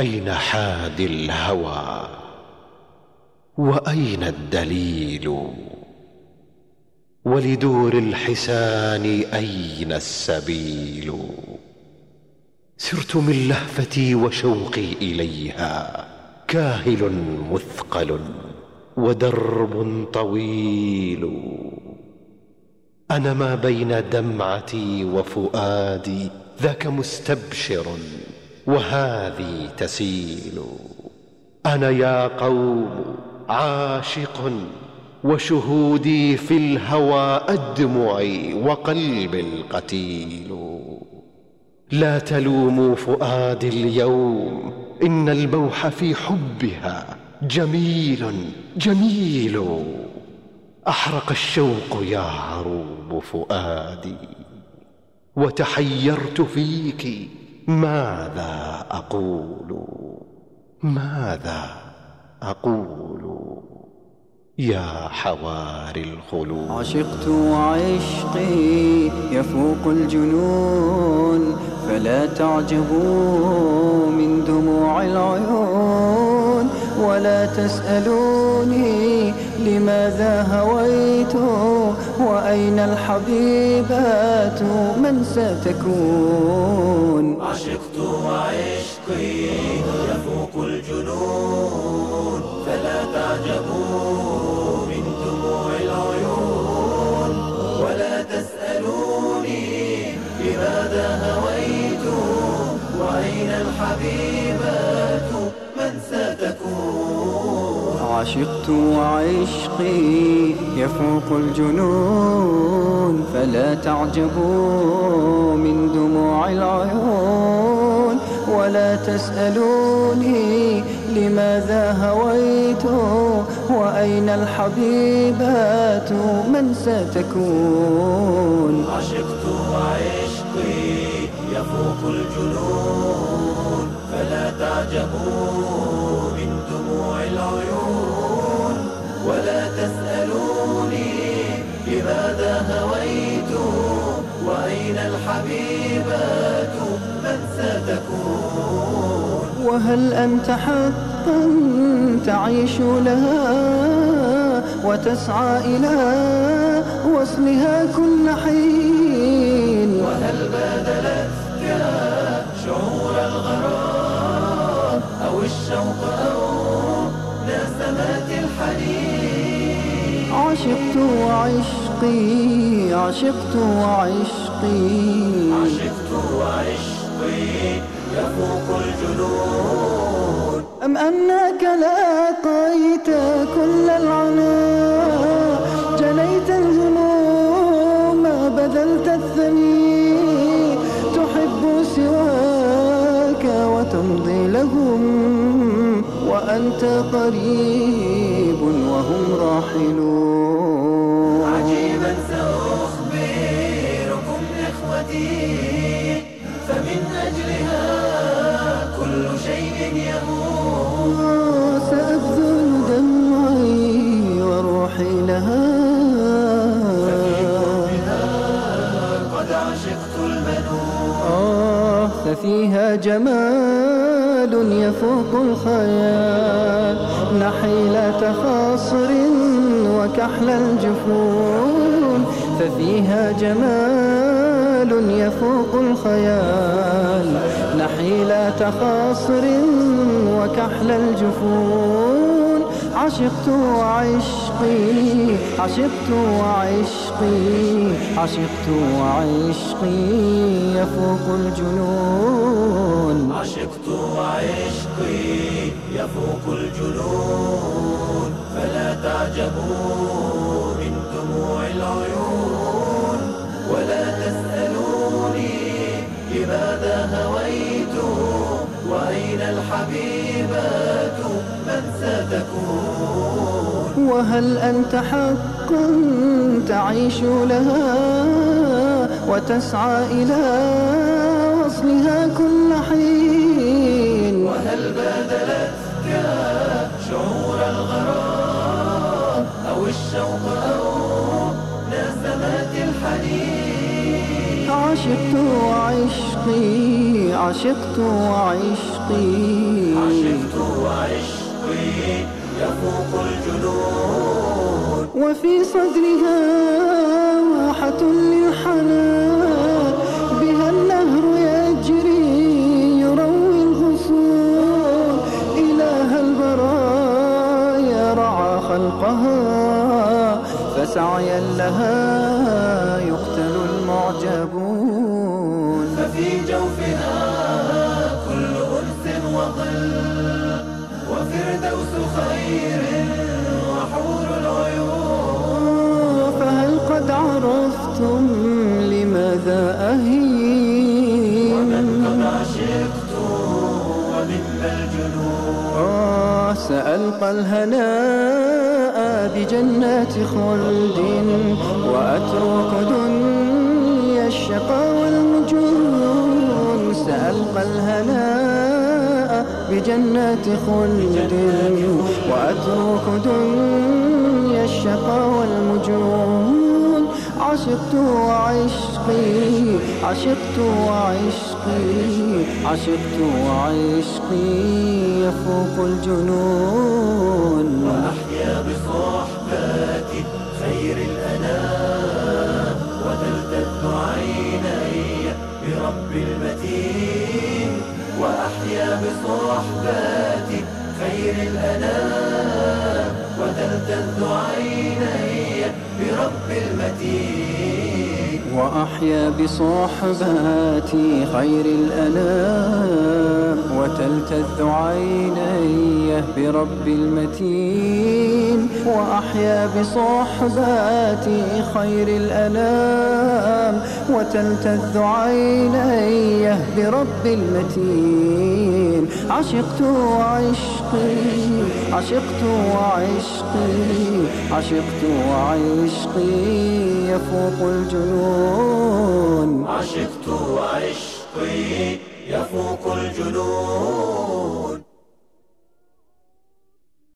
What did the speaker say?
أين حاد الهوى؟ وأين الدليل؟ ولدور الحسان أين السبيل؟ سرت من لهفتي وشوقي إليها كاهل مثقل ودرب طويل. أنا ما بين دمعتي وفؤادي ذاك مستبشر وهذه تسيل. أنا يا قوم عاشق وشهودي في الهوى أدمعي وقلبي القتيل. لا تلوموا فؤادي اليوم إن البوح في حبها جميل جميل. أحرق الشوق يا عروب فؤادي وتحيرت فيك ماذا أقول؟ ماذا أقول؟ يا حواري الخلود. عشقت وعشقي يفوق الجنون فلا تعجبوا من دموع العيون ولا تسألوني لماذا هويت؟ وأين الحبيبات من ستكون؟ عشقت وعشقي يفوق الجنون فلا تعجبوا عشقت وعشقي يفوق الجنون فلا تعجبوا من دموع العيون. ولا تسألوني لماذا هويت وأين الحبيبات من ستكون. عشقت وعشقي يفوق الجنون فلا تعجبوا وأين الحبيبات من ستكون. وهل أنت حقا تعيش لها وتسعى إلى وصلها كل حين؟ وهل بادلتك شعور الغرام أو الشوق أو نسمات الحنين؟ عشقت وعشقي عشقت وعشقي. عشقت وعشقي يفوق الجنون. أم أنك لاقيت كل العنا؟ جنيت الهموم بذلت الثمين تحب سواك وتمضي لهم وأنت قريب وهم راحلون. فمن أجلها كل شيء يموت. سأبذل دمعي وروحي لها. قد عشقت المنون آه ففيها جمال يفوق الخيال. نحيلة خاصر وكحل الجفون. ففيها جمال يفوق الخيال. نحيلة خاصر وكحل الجفون. عشقت وعشقي عشقت وعشقي عشقت وعشقي يفوق الجنون. عشقت وعشقي يفوق الجنون. فلا تعجبوا من دموع العيون. من ستكون وهل أنت حقا تعيش لها وتسعى إلى وصلها كل حين؟ وهل بادلتك شعور الغرام أو الشوق أو نسمات الحنين؟ عشقت وعشقي عشقت وعشقي. يفوق وفي صدرها واحة للحنان بها النهر يجري يروي الغصون إله البرايا رعى خلقها فسعيا لها يقتل المعجبون. ففي جوفها كل أنس وظل وفردوس خير آه سألقى الهناء بجنات خلد وأترك دنيا الشقا والمجون سألقى الهناء بجنات خلد وأترك دنيا الشقا والمجون عشقت وعشقي عشقت وعشقي عشقت وعشقي يفوق الجنون. وأحيا بصحبات خير الأنام وتلتذ عيني برب المتين. وأحيا بصحبات خير الأنام وتلتذ عيني برب المتين. وأحيا بصحبات خير الأنام وتلتذ عينيه برب المتين وأحيا بصحبات خير الأنام وتلتذ عينيه برب المتين عشقت وعشقي عشقت وعشقي عشقت وعشقي يفوق الجنون. عشقت وعشقي يفوق الجنون.